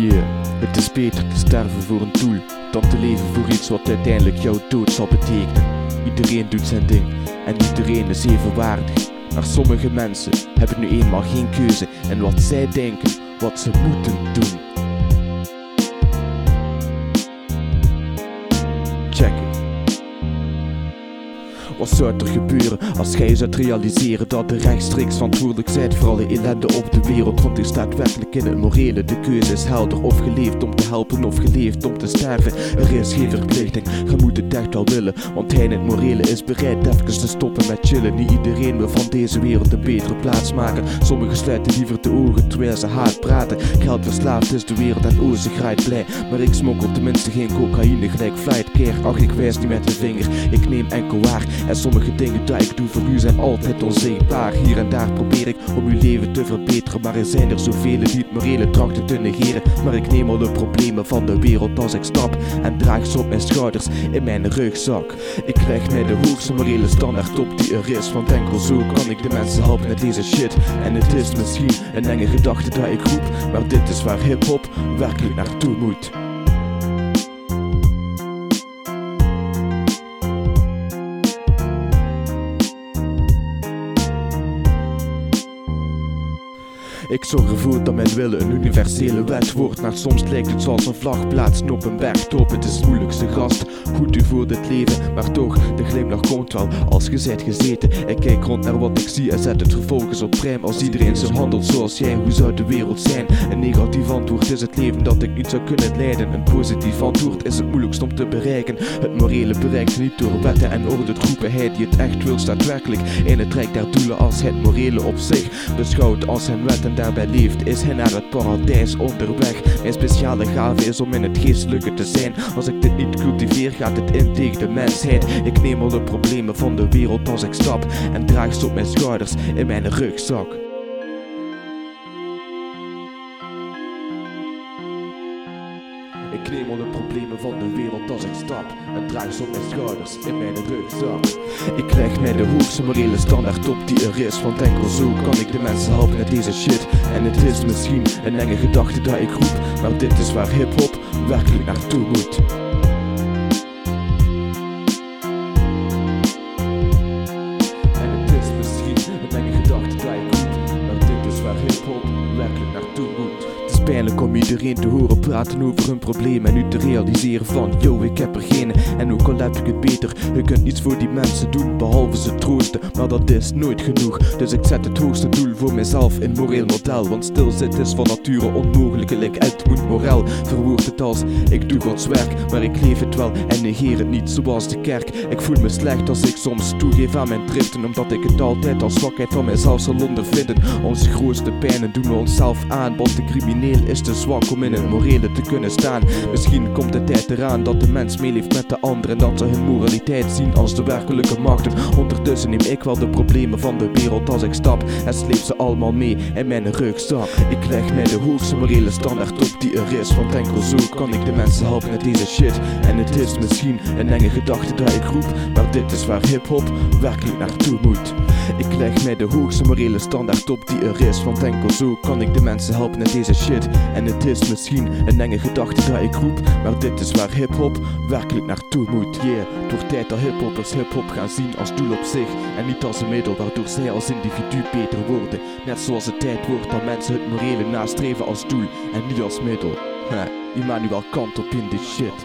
Yeah, het is beter te sterven voor een doel dan te leven voor iets wat uiteindelijk jouw dood zal betekenen. Iedereen doet zijn ding en iedereen is even waardig. Maar sommige mensen hebben nu eenmaal geen keuze in wat zij denken, wat ze moeten doen. Wat zou er gebeuren als gij zou realiseren dat er rechtstreeks verantwoordelijk zijt voor alle ellende op de wereld? Want u staat werkelijk in het morele. De keuze is helder of geleefd om te helpen of geleefd om te sterven. Er is geen verplichting, je moet het echt wel willen. Want hij in het morele is bereid even te stoppen met chillen. Niet iedereen wil van deze wereld een betere plaats maken. Sommigen sluiten liever de ogen terwijl ze haat praten. Geld verslaafd is de wereld en oh ze graait blij. Maar ik smokkel tenminste geen cocaïne gelijk flight care. Ach ik wijs niet met de vinger, ik neem enkel waar. En sommige dingen die ik doe voor u zijn altijd onzichtbaar. Hier en daar probeer ik om uw leven te verbeteren. Maar er zijn er zoveel die het morele trachten te negeren. Maar ik neem al de problemen van de wereld als ik stap. En draag ze op mijn schouders in mijn rugzak. Ik leg mij de hoogste morele standaard op die er is. Want enkel zo kan ik de mensen helpen met deze shit. En het is misschien een enge gedachte dat ik roep. Maar dit is waar hip-hop werkelijk naartoe moet. Ik zorg ervoor dat mijn willen een universele wet wordt. Maar soms lijkt het zoals een vlag plaatsen op een bergtop. Het is moeilijkste gast, goed u voor dit leven. Maar toch, de glimlach komt wel als je zijt gezeten. Ik kijk rond naar wat ik zie en zet het vervolgens op prem. Als iedereen zo handelt zoals jij, hoe zou de wereld zijn? Een negatief antwoord is het leven dat ik niet zou kunnen leiden. Een positief antwoord is het moeilijkst om te bereiken. Het morele bereikt niet door wetten en orde. Groepen hij die het echt wil staat werkelijk in het rijk der doelen als het morele op zich. Beschouwd als zijn wet en daarbij leeft, is hij naar het paradijs onderweg. Mijn speciale gave is om in het geestelijke te zijn. Als ik dit niet cultiveer, gaat het in tegen de mensheid. Ik neem al de problemen van de wereld als ik stap en draag ze op mijn schouders in mijn rugzak. Ik neem al de problemen van de wereld als ik stap. En draag ze op mijn schouders in mijn rugzak. Ik leg mij de hoogste morele standaard op die er is. Want enkel zo kan ik de mensen helpen met deze shit. En het is misschien een enge gedachte dat ik roep Maar dit is waar hip-hop werkelijk naartoe moet pijnlijk om iedereen te horen praten over hun probleem En nu te realiseren van, yo ik heb er geen. En ook al heb ik het beter, je kunt niets voor die mensen doen Behalve ze troosten, maar dat is nooit genoeg Dus ik zet het hoogste doel voor mezelf in moreel model. Want stilzitten is van nature onmogelijk, gelijk Edmund Morel. Verwoord het als, ik doe Gods werk Maar ik leef het wel en negeer het niet zoals de kerk. Ik voel me slecht als ik soms toegeef aan mijn driften Omdat ik het altijd als zwakheid van mezelf zal ondervinden. Onze grootste pijnen doen we onszelf aan Want de is te zwak om in het morele te kunnen staan. Misschien komt de tijd eraan dat de mens meeleeft met de anderen En dat ze hun moraliteit zien als de werkelijke machten Ondertussen neem ik wel de problemen van de wereld als ik stap En sleep ze allemaal mee in mijn rugzak. Ik leg mij de hoogste morele standaard op die er is Want enkel zo kan ik de mensen helpen met deze shit. En het is misschien een enge gedachte dat ik roep Maar dit is waar hip-hop werkelijk naartoe moet. Ik leg mij de hoogste morele standaard op die er is Want enkel zo kan ik de mensen helpen met deze shit En het is misschien een enge gedachte dat ik roep Maar dit is waar hip-hop werkelijk naartoe moet. Yeah, wordt tijd dat hip-hoppers hip-hop gaan zien als doel op zich En niet als een middel waardoor zij als individu beter worden. Net zoals het tijd wordt dat mensen het morele nastreven als doel en niet als middel. Ha, Immanuel Kant op in dit shit